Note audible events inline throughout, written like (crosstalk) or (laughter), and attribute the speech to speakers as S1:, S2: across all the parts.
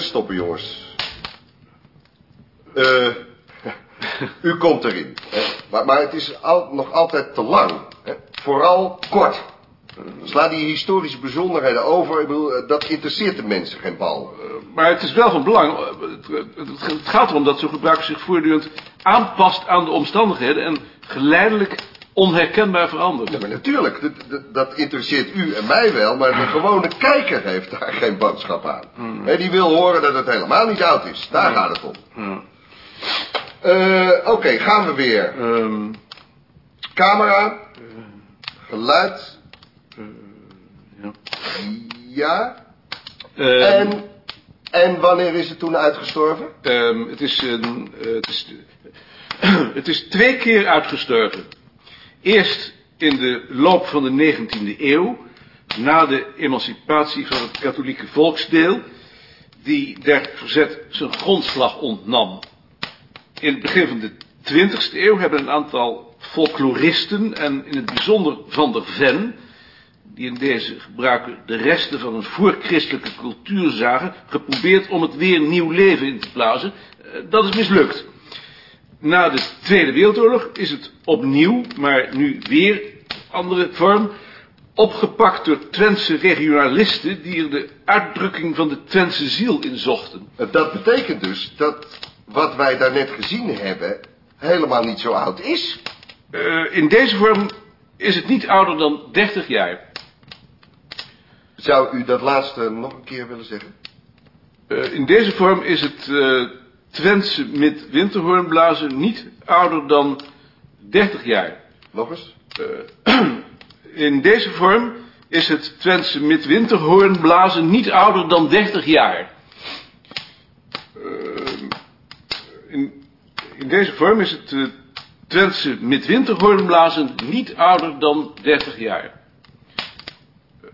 S1: Stoppen, jongens. Eh, (laughs) u komt erin. Hè? Maar, maar het is al, nog altijd te lang. Hè? Vooral kort. Sla die historische bijzonderheden over. Ik bedoel, eh, dat interesseert de mensen geen bal.
S2: Maar het is wel van belang. eh, Het, gaat erom dat zo'n gebruiker zich voortdurend aanpast aan de omstandigheden en geleidelijk onherkenbaar verandert.
S1: Ja, maar natuurlijk, dat, dat, dat interesseert u en mij wel, maar de gewone kijker heeft daar geen boodschap aan. Hè, die wil horen dat het helemaal niet oud is. Daar gaat het om.
S2: Ja.
S1: Eh, Oké, gaan we weer.
S2: Ehm,
S1: Camera. Geluid.
S2: ja.
S1: Ja.
S2: Ehm,
S1: En, en wanneer is het toen uitgestorven?
S2: ehm, het, is een, eh, het, is, (clears throat) het is twee keer uitgestorven. Eerst in de loop van de 19e eeuw, na de emancipatie van het katholieke volksdeel, die der verzet zijn grondslag ontnam. In het begin van de 20e eeuw hebben een aantal folkloristen en in het bijzonder Van der Ven, die in deze gebruiken de resten van een voorchristelijke cultuur zagen, geprobeerd om het weer nieuw leven in te blazen. Eh, Dat is mislukt. Na de Tweede Wereldoorlog is het opnieuw, maar nu weer andere vorm, opgepakt door Twentse regionalisten die er de uitdrukking van de Twentse ziel in zochten.
S1: Dat betekent dus dat wat wij daarnet gezien hebben helemaal niet zo oud is.
S2: Eh, in deze vorm is het niet ouder dan 30 jaar.
S1: Zou u dat laatste nog een keer willen zeggen?
S2: Eh, in deze vorm is het eh Twentse met winterhoornblazen niet ouder dan 30 jaar.
S1: Nog eens?
S2: Eh, (clears throat) in deze vorm is het Twentse met winterhoornblazen niet ouder dan 30 jaar. Eh, in, in deze vorm is het eh, Twentse met winterhoornblazen niet ouder dan 30 jaar. Eh,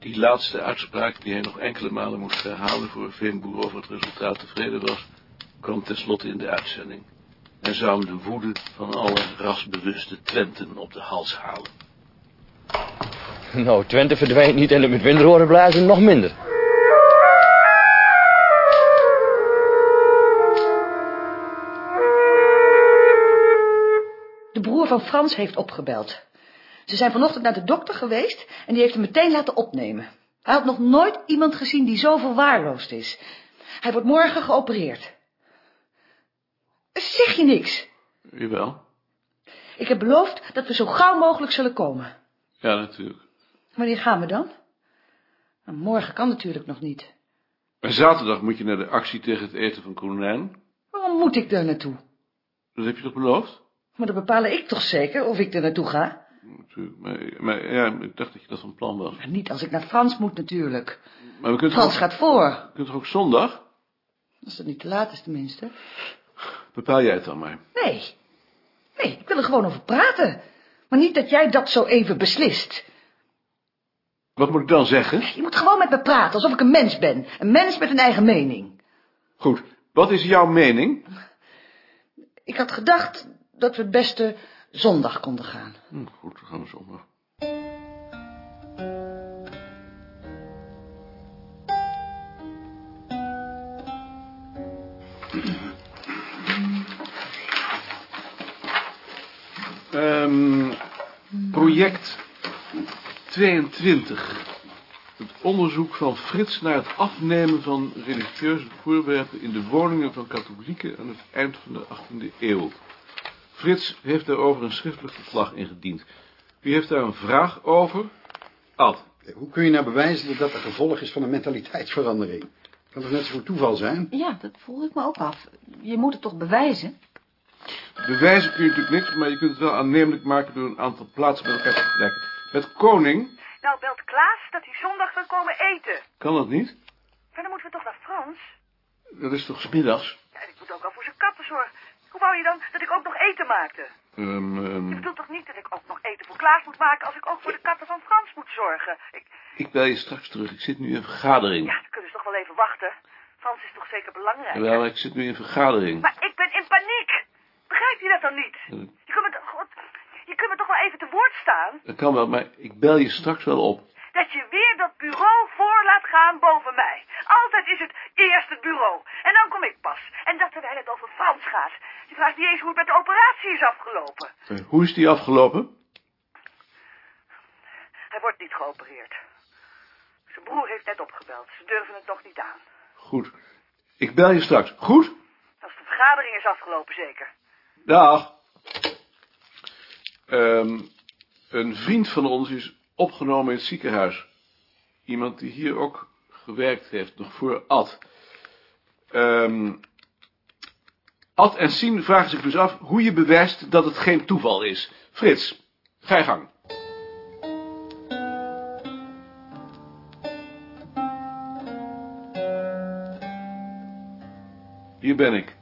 S2: Die laatste uitspraak, die hij nog enkele malen moest herhalen voor Veenboer over het resultaat tevreden was, kwam tenslotte in de uitzending. En zou hem de woede van alle rasbewuste Twenten op de hals halen. (laughs)
S3: Nou, Twente verdwijnt niet en het met winterhoren blazen nog minder.
S4: De broer van Frans heeft opgebeld. Ze zijn vanochtend naar de dokter geweest en die heeft hem meteen laten opnemen. Hij had nog nooit iemand gezien die zo verwaarloosd is. Hij wordt morgen geopereerd. Zeg je niks?
S2: Jawel.
S4: Ik heb beloofd dat we zo gauw mogelijk zullen komen.
S2: Ja, natuurlijk.
S4: Wanneer gaan we dan? Nou, morgen kan natuurlijk nog niet.
S2: Maar zaterdag moet je naar de actie tegen het eten van konijn.
S4: Waarom moet ik daar naartoe?
S2: Dat heb je toch beloofd?
S4: Maar dan bepaal ik toch zeker of ik er naartoe ga?
S2: Natuurlijk. Maar, maar ja, ik dacht dat je dat van plan was.
S4: Maar niet als ik naar Frans moet natuurlijk.
S2: Maar we kunnen
S4: Frans
S2: toch,
S4: gaat voor.
S2: we kunnen toch ook zondag?
S4: Als het niet te laat is tenminste.
S2: Bepaal jij het dan maar.
S4: Nee. Nee, ik wil er gewoon over praten. Maar niet dat jij dat zo even beslist.
S2: Wat moet ik dan zeggen?
S4: Je moet gewoon met me praten, alsof ik een mens ben. Een mens met een eigen mening.
S2: Goed, wat is jouw mening?
S4: Ik had gedacht dat we het beste zondag konden gaan.
S2: Hm, goed, dan gaan we zondag. Ehm, project 22. Het onderzoek van Frits naar het afnemen van religieuze voorwerpen in de woningen van katholieken aan het eind van de 18e eeuw. Frits heeft daarover een schriftelijk verslag ingediend. Wie heeft daar een vraag over? Ad.
S5: Hoe kun je nou bewijzen dat dat een gevolg is van een mentaliteitsverandering? Kan toch net zo goed toeval zijn?
S6: Ja, dat vroeg ik me ook af. Je moet het toch bewijzen?
S2: Bewijzen kun je natuurlijk niks, maar je kunt het wel aannemelijk maken door een aantal plaatsen met elkaar te vergelijken. Met koning
S7: Nou belt Klaas dat hij zondag wil komen eten.
S2: kan dat niet.
S7: Maar dan moeten we toch naar Frans?
S2: Dat is toch 's middags?
S7: Ja, ik moet ook al voor zijn katten zorgen. Hoe wou je dan dat ik ook nog eten maakte?
S2: Um,
S7: um...
S2: Je
S7: bedoelt toch niet dat ik ook nog eten voor Klaas moet maken... als ik ook voor de katten van Frans moet zorgen? Ik,
S2: ik bel je straks terug. Ik zit nu in een vergadering.
S7: Ja, dan kunnen ze toch wel even wachten. Frans is toch zeker belangrijk?
S2: Wel, ik zit nu in een vergadering.
S7: Maar ik ben in paniek. Begrijpt je dat dan niet?
S2: Eh.
S7: Je, kunt me, God, je kunt me toch wel even te woord staan?
S2: Dat kan wel, maar ik bel je straks wel op
S7: dat je weer dat bureau voor laat gaan boven mij.
S4: Altijd is het eerst het bureau. En dan kom ik pas. En dat terwijl het over Frans gaat. Je vraagt niet eens hoe het met de operatie is afgelopen.
S2: Eh, hoe is die afgelopen?
S4: Hij wordt niet geopereerd. Zijn broer heeft net opgebeld. Ze durven het nog niet aan.
S2: Goed. Ik bel je straks. Goed?
S4: Als de vergadering is afgelopen, zeker.
S2: Dag. Ehm, een vriend van ons is opgenomen in het ziekenhuis. Iemand die hier ook gewerkt heeft, nog voor Ad. Ehm, Ad en Sien vragen zich dus af hoe je bewijst dat het geen toeval is. Frits, ga je gang. Hier ben ik.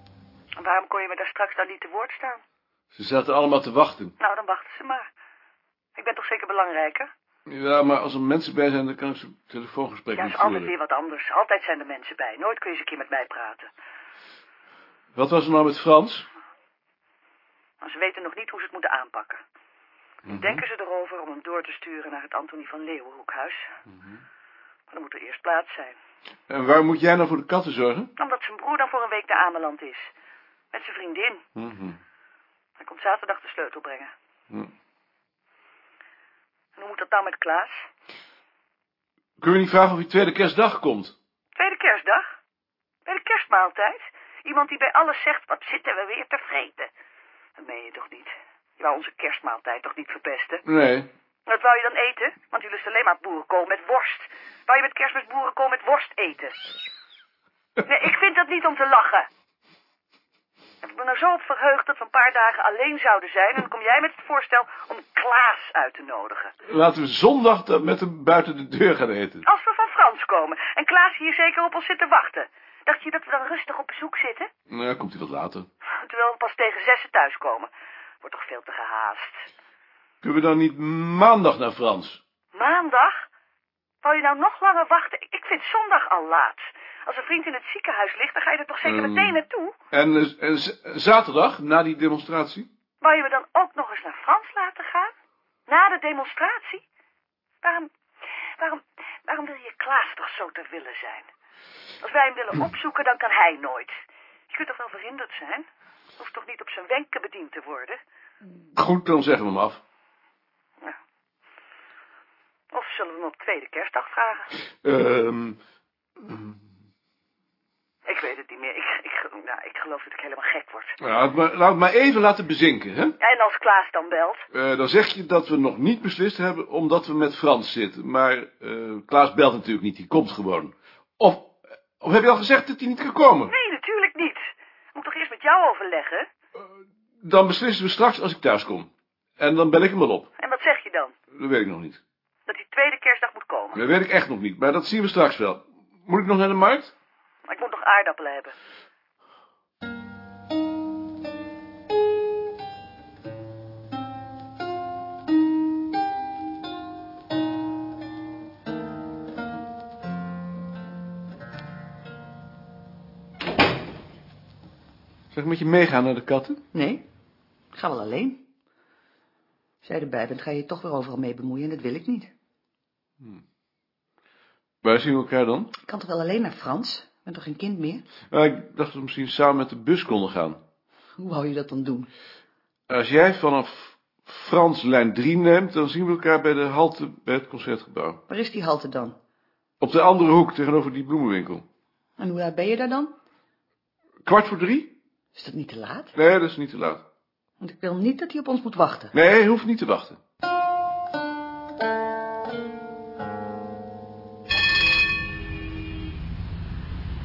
S4: En waarom kon je me daar straks dan niet te woord staan?
S2: Ze zaten allemaal te wachten.
S4: Nou, dan wachten ze maar. Ik ben toch zeker belangrijker?
S2: Ja, maar als er mensen bij zijn, dan kan ik zo'n telefoongesprek
S4: Ja,
S2: niet
S4: is altijd weer wat anders. Altijd zijn er mensen bij. Nooit kun je eens een keer met mij praten.
S2: Wat was er nou met Frans?
S4: Maar ze weten nog niet hoe ze het moeten aanpakken.
S2: Mhm.
S4: Denken ze erover om hem door te sturen naar het Antonie van Leeuwenhoekhuis?
S2: Mhm.
S4: Maar dan moet er eerst plaats zijn.
S2: En waar moet jij nou voor de katten zorgen?
S4: Omdat zijn broer dan voor een week naar Ameland is. Met zijn vriendin.
S2: Mhm.
S4: Hij komt zaterdag de sleutel brengen.
S2: Hm.
S4: En hoe moet dat nou met Klaas?
S2: Kun je niet vragen of hij tweede kerstdag komt?
S4: Tweede kerstdag? Bij de kerstmaaltijd? Iemand die bij alles zegt, wat zitten we weer te vreten? Dat meen je toch niet? Je wou onze kerstmaaltijd toch niet verpesten?
S2: Nee.
S4: Wat wou je dan eten? Want je lust alleen maar boerenkool met worst. Wou je met kerstmis boerenkool met worst eten? Nee, ik vind dat niet om te lachen. Ik me nou zo op verheugd dat we een paar dagen alleen zouden zijn... en dan kom jij met het voorstel om Klaas uit te nodigen.
S2: Laten we zondag met hem buiten de deur gaan eten.
S4: Als we van Frans komen en Klaas hier zeker op ons zit te wachten. Dacht je dat we dan rustig op bezoek zitten?
S2: Nou, komt hij wat later.
S4: Terwijl we pas tegen zessen thuiskomen. Wordt toch veel te gehaast.
S2: Kunnen we dan niet maandag naar Frans?
S4: Maandag? Wou je nou nog langer wachten? Ik vind zondag al laat. Als een vriend in het ziekenhuis ligt, dan ga je er toch zeker
S2: Ehm.
S4: meteen naartoe?
S2: En, eh, en zaterdag, na die demonstratie?
S4: Wou je me dan ook nog eens naar Frans laten gaan? Na de demonstratie? Waarom, toch zo te willen zijn? Als wij hem willen opzoeken, dan kan hij nooit. Je kunt toch wel verhinderd zijn? Hoeft toch niet op zijn wenken bediend te worden?
S2: Goed, dan zeggen we hem af.
S4: Ja. Of zullen we hem op tweede kerstdag vragen?
S2: Ehm,
S4: Ik weet het niet meer. Ik, ik, nou, ik geloof dat ik helemaal gek word.
S2: nou, laat, maar, laat even laten bezinken, hè?
S4: En als Klaas dan belt?
S2: Eh, dan zeg je dat we nog niet beslist hebben omdat we met Frans zitten. Maar eh, Klaas belt natuurlijk niet, die komt gewoon. Of, of heb je al gezegd dat hij niet kan komen?
S4: Nee, natuurlijk niet. Ik moet toch eerst met jou overleggen?
S2: Dan beslissen we straks als ik thuis kom. En dan bel ik hem wel op.
S4: En wat zeg je dan?
S2: Dat weet ik nog niet.
S4: Dat hij tweede kerstdag moet komen.
S2: Dat weet ik echt nog niet, maar dat zien we straks wel. Moet ik nog naar de markt?
S4: Maar ik moet nog aardappelen hebben.
S2: Ik met je meegaan naar de katten?
S8: Nee, ik ga wel alleen. Als jij erbij bent, ga je je toch weer overal mee bemoeien en dat wil ik niet.
S2: Waar zien we elkaar dan?
S8: Ik kan toch wel alleen naar Frans? Ben toch geen kind meer?
S2: Nou, ik dacht dat we misschien samen met de bus konden gaan.
S8: Hoe wou je dat dan doen?
S2: Als jij vanaf Frans lijn 3 neemt, dan zien we elkaar bij de halte bij het concertgebouw.
S8: Waar is die halte dan?
S2: Op de andere hoek, tegenover die bloemenwinkel.
S8: En hoe laat ben je daar dan?
S2: Kwart voor drie?
S8: Is dat niet te laat?
S2: Nee, dat is niet te laat.
S8: Want ik wil niet dat hij op ons moet wachten.
S2: Nee, je hoeft niet te wachten.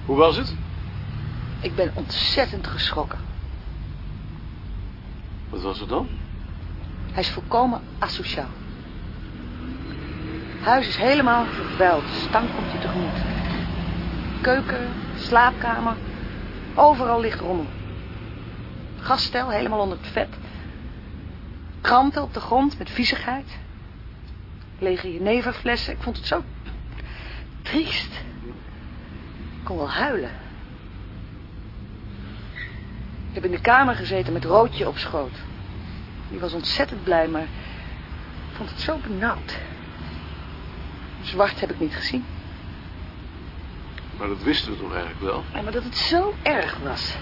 S2: Hoe was het?
S8: Ik ben ontzettend geschrokken.
S2: Wat was het dan?
S8: Hij is volkomen asociaal. Het huis is helemaal vervuild. Stank komt je tegemoet. Keuken, slaapkamer. Overal ligt rommel. Gasstel helemaal onder het vet. Kranten op de grond met viezigheid. Lege jeneverflessen. Ik vond het zo triest. Ik kon wel huilen. Ik heb in de kamer gezeten met Roodje op schoot. Die was ontzettend blij, maar vond het zo benauwd. Zwart heb ik niet gezien.
S2: Maar dat wisten we toch eigenlijk wel?
S8: Ja, maar dat het zo erg was.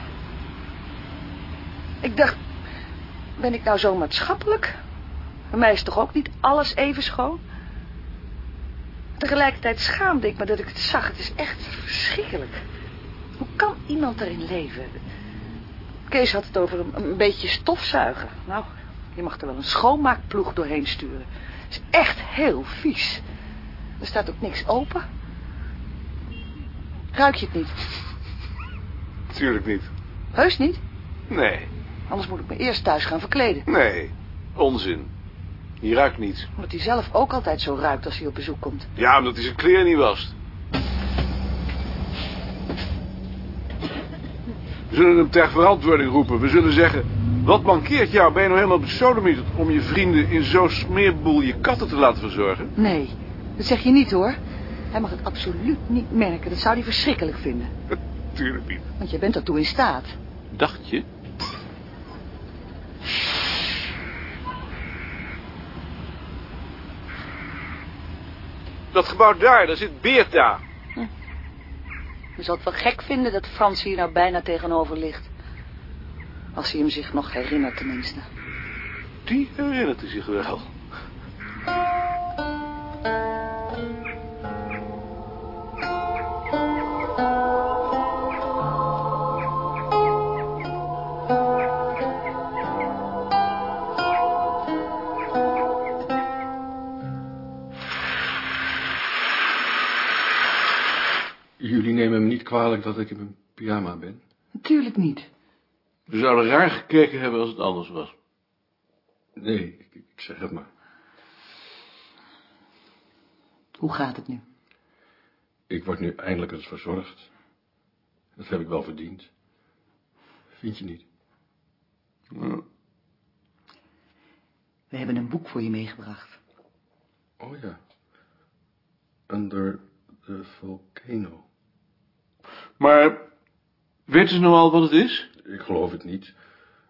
S4: Ik dacht, ben ik nou zo maatschappelijk? Bij mij is toch ook niet alles even schoon? Tegelijkertijd schaamde ik me dat ik het zag. Het is echt verschrikkelijk. Hoe kan iemand erin leven? Kees had het over een, een beetje stofzuigen. Nou, je mag er wel een schoonmaakploeg doorheen sturen. Het is echt heel vies. Er staat ook niks open. Ruik je het niet?
S2: Tuurlijk niet.
S4: Heus niet?
S2: Nee,
S4: Anders moet ik me eerst thuis gaan verkleden.
S2: nee. Onzin. Je ruikt niets.
S4: Omdat hij zelf ook altijd zo ruikt als hij op bezoek komt.
S2: Ja, omdat hij zijn kleren niet wast. We zullen hem ter verantwoording roepen. We zullen zeggen... Wat mankeert jou? Ben je nou helemaal besodemieterd om je vrienden in zo'n smeerboel je katten te laten verzorgen?
S4: Nee, dat zeg je niet hoor. Hij mag het absoluut niet merken. Dat zou hij verschrikkelijk vinden.
S2: Tuurlijk niet.
S4: Want jij bent ertoe in staat.
S2: Dacht je? Dat gebouw daar, daar zit Beerta.
S4: Je zal het wel gek vinden dat Frans hier nou bijna tegenover ligt. Als hij hem zich nog herinnert tenminste.
S2: Die herinnert hij zich wel.
S5: Nemen me niet kwalijk dat ik in mijn pyjama ben.
S4: Natuurlijk niet.
S2: We zouden raar gekeken hebben als het anders was.
S5: Nee, ik, ik zeg het maar.
S4: Hoe gaat het nu?
S5: Ik word nu eindelijk eens verzorgd. Dat heb ik wel verdiend. Vind je niet?
S4: We hebben een boek voor je meegebracht.
S5: Oh ja. Under the volcano.
S2: Maar weten ze nou al wat het is?
S5: Ik geloof het niet.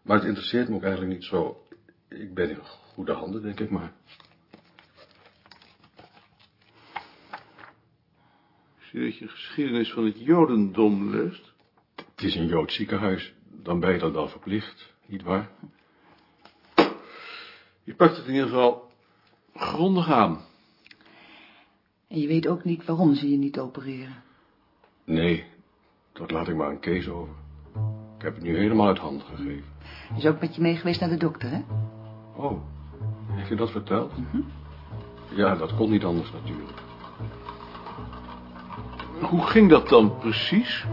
S5: Maar het interesseert me ook eigenlijk niet zo. Ik ben in goede handen, denk ik maar.
S2: Ik zie dat je geschiedenis van het jodendom leest.
S5: Het is een Joods ziekenhuis. Dan ben je dat wel verplicht, niet waar?
S2: Je pakt het in ieder geval grondig aan.
S4: En je weet ook niet waarom ze je niet opereren.
S5: Nee, dat laat ik maar aan Kees over. Ik heb het nu helemaal uit handen gegeven.
S4: Hij is ook met je mee geweest naar de dokter, hè?
S5: Oh, heeft je dat verteld? Ja, dat kon niet anders natuurlijk.
S2: Hoe ging dat dan precies?